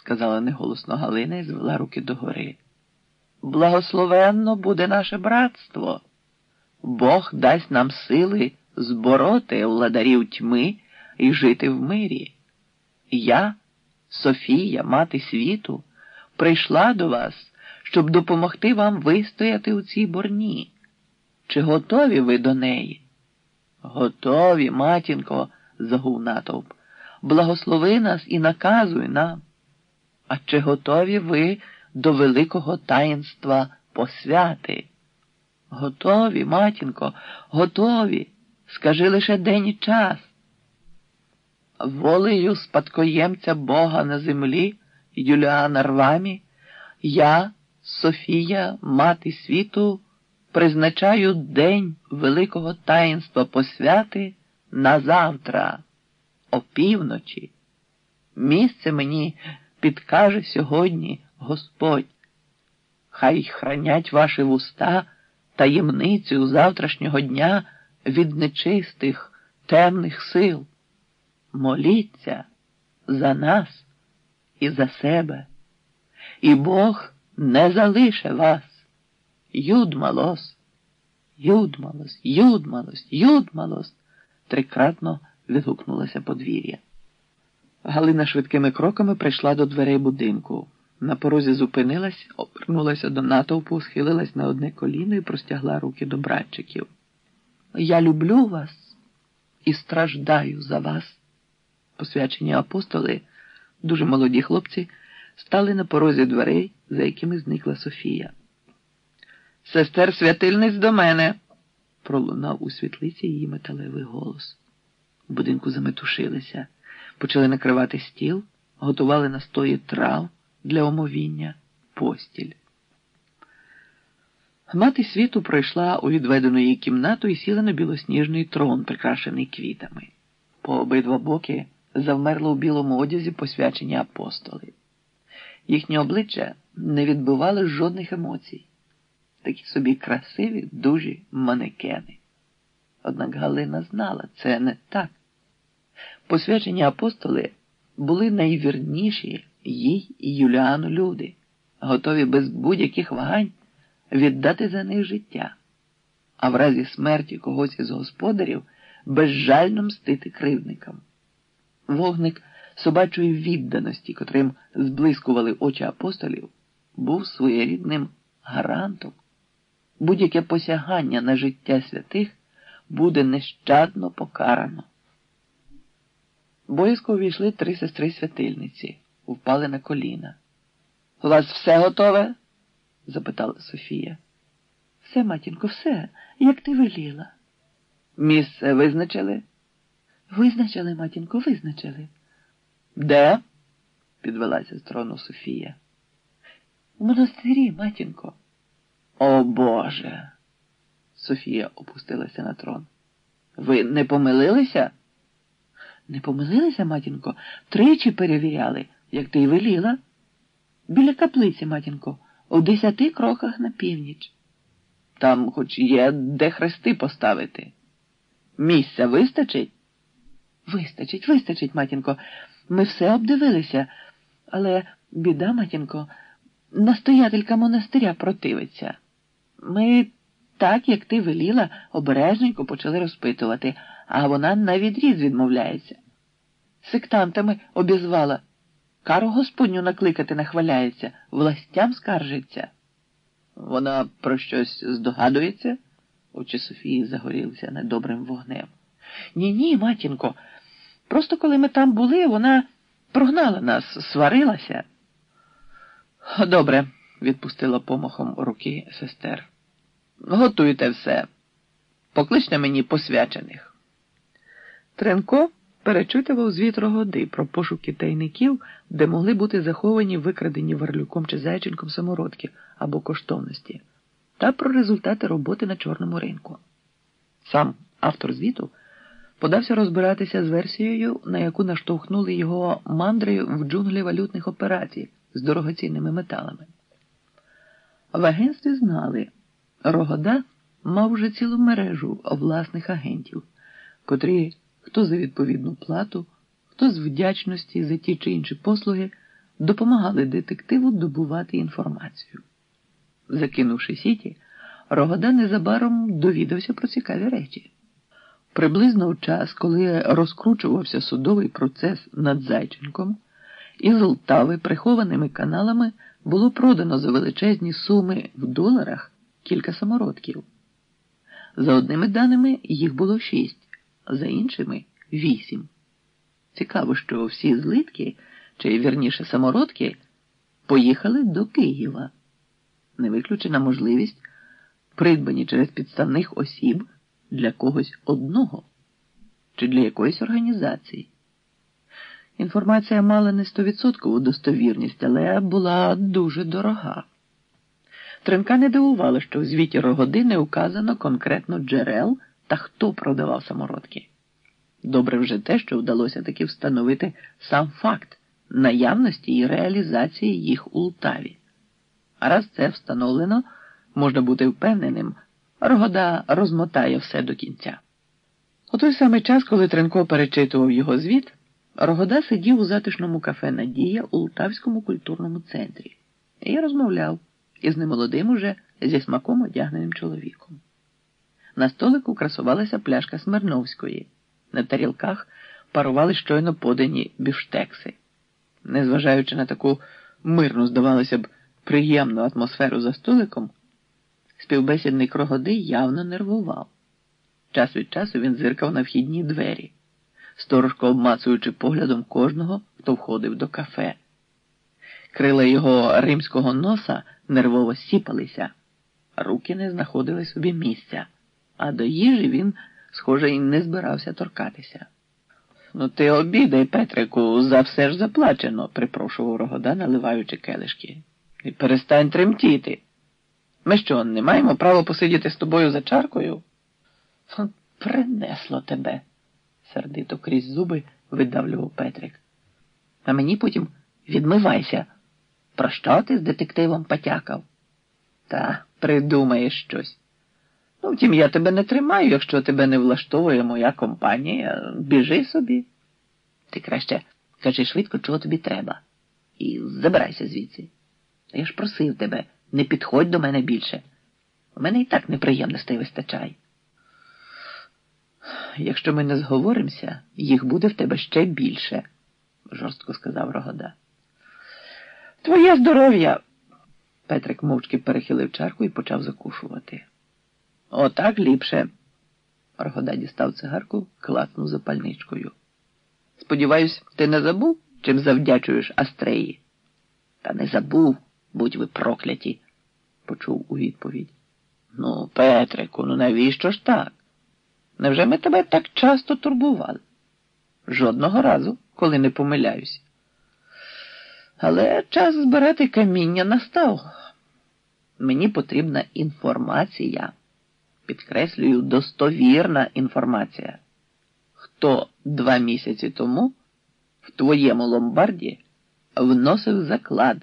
сказала неголосно Галина і звела руки догори. Благословенно буде наше братство. Бог дасть нам сили збороти владарів тьми і жити в мирі. Я, Софія, мати світу, прийшла до вас, щоб допомогти вам вистояти у цій борні. Чи готові ви до неї? Готові, матінко, загув натовп. Благослови нас і наказуй нам. А чи готові ви до великого таїнства посвяти? Готові, матінко, готові. Скажи лише день і час. Волею спадкоємця Бога на землі, Юліана Рвамі, я, Софія, мати світу, призначаю день великого таїнства посвяти на завтра, опівночі. Місце мені підкаже сьогодні Господь. Хай хранять ваші вуста таємницю завтрашнього дня від нечистих, темних сил. Моліться за нас і за себе, і Бог не залише вас. Юдмалос, юдмалос, юдмалос, юдмалос, трикратно відгукнулося подвір'я. Галина швидкими кроками прийшла до дверей будинку. На порозі зупинилась, обернулася до натовпу, схилилась на одне коліно і простягла руки до братчиків. Я люблю вас і страждаю за вас. Посвячені апостоли, дуже молоді хлопці, стали на порозі дверей, за якими зникла Софія. Сестер святильниць до мене, пролунав у світлиці її металевий голос. У будинку заметушилися, почали накривати стіл, готували настої трав для омовіння, постіль. Мати світу пройшла у відведену її кімнату і сіла на білосніжний трон, прикрашений квітами. По обидва боки завмерло у білому одязі посвячені апостоли. Їхні обличчя не відбивали жодних емоцій. Такі собі красиві, дужі манекени. Однак Галина знала, це не так. Посвячені апостоли були найвірніші їй і Юліану люди, готові без будь-яких вагань віддати за них життя, а в разі смерті когось із господарів безжально мстити кривдникам. Вогник собачої відданості, котрим зблискували очі апостолів, був своєрідним гарантом. Будь-яке посягання на життя святих буде нещадно покарано. Боязко увійшли три сестри святильниці, впали на коліна. У вас все готове? запитала Софія. Все, матінко, все, як ти веліла. Місце визначили? Визначили, матінко, визначили. Де? підвелася з трону Софія. У монастирі, матінко. О Боже. Софія опустилася на трон. Ви не помилилися? Не помилилися, матінко, тричі перевіряли, як ти й веліла. Біля каплиці, матінко, у десяти кроках на північ. Там хоч є де хрести поставити. Місця вистачить? Вистачить, вистачить, матінко. Ми все обдивилися, але біда, матінко, настоятелька монастиря противиться. Ми, так як ти веліла, обережненько почали розпитувати, а вона на відріз відмовляється. Сектантами обізвала. Кару господню накликати нахваляється, властям скаржиться. Вона про щось здогадується? Очі Софії загорілися недобрим вогнем. Ні, ні, матінко. Просто коли ми там були, вона прогнала нас, сварилася. Добре, відпустила помахом руки сестер. Готуйте все. Покличте мені посвячених. Тренко перечитував з вітрогоди про пошуки тайників, де могли бути заховані викрадені Варлюком чи Зайченком самородки або коштовності, та про результати роботи на чорному ринку. Сам автор звіту подався розбиратися з версією, на яку наштовхнули його мандри в джунглі валютних операцій з дорогоцінними металами. В агентстві знали, Рогода мав вже цілу мережу власних агентів, котрі хто за відповідну плату, хто з вдячності за ті чи інші послуги допомагали детективу добувати інформацію. Закинувши сіті, Рогода незабаром довідався про цікаві речі. Приблизно у час, коли розкручувався судовий процес над Зайченком, із Лтави прихованими каналами було продано за величезні суми в доларах кілька самородків. За одними даними їх було шість, за іншими вісім. Цікаво, що всі злитки, чи вірніше самородки, поїхали до Києва. Не виключена можливість, придбані через підставних осіб для когось одного чи для якоїсь організації. Інформація мала не стовідсоткову достовірність, але була дуже дорога. Тренка не дивувала, що в звіті Рогодини указано конкретно джерел та хто продавав самородки. Добре вже те, що вдалося таки встановити сам факт наявності і реалізації їх у Лтаві. А раз це встановлено, можна бути впевненим, Рогода розмотає все до кінця. У той самий час, коли Тренко перечитував його звіт, Рогода сидів у затишному кафе Надія у Лтавському культурному центрі і розмовляв із немолодим уже зі смаком одягненим чоловіком. На столику красувалася пляшка Смирновської. На тарілках парували щойно подані біштекси. Незважаючи на таку мирну, здавалося б, приємну атмосферу за столиком, співбесідник Рогоди явно нервував. Час від часу він зиркав на вхідні двері, сторожко обмацуючи поглядом кожного, хто входив до кафе. Крила його римського носа нервово сіпалися, руки не знаходили собі місця, а до їжі він, схоже, і не збирався торкатися. Ну, ти обідай, Петрику, за все ж заплачено, припрошував Рогода, наливаючи келишки. І перестань тремтіти. Ми що, не маємо права посидіти з тобою за чаркою? Принесло тебе, сердито крізь зуби видавлював Петрик. А мені потім відмивайся. Про що ти з детективом потякав? Та придумаєш щось. Ну, втім, я тебе не тримаю, якщо тебе не влаштовує моя компанія, біжи собі. Ти краще кажи швидко, чого тобі треба. І забирайся звідси. Я ж просив тебе, не підходь до мене більше. У мене і так неприємностей вистачає. Якщо ми не зговоримося, їх буде в тебе ще більше, жорстко сказав Рогода. Твоє здоров'я. Петрик мовчки перехилив чарку і почав закушувати. Отак ліпше. Рогода дістав цигарку, класнув запальничкою. Сподіваюсь, ти не забув, чим завдячуєш Астреї? Та не забув, будь ви прокляті, почув у відповідь. Ну, Петрику, ну навіщо ж так? Невже ми тебе так часто турбували? Жодного разу, коли не помиляюсь. Але час збирати каміння настав. Мені потрібна інформація. Підкреслюю, достовірна інформація. Хто два місяці тому в твоєму ломбарді вносив заклад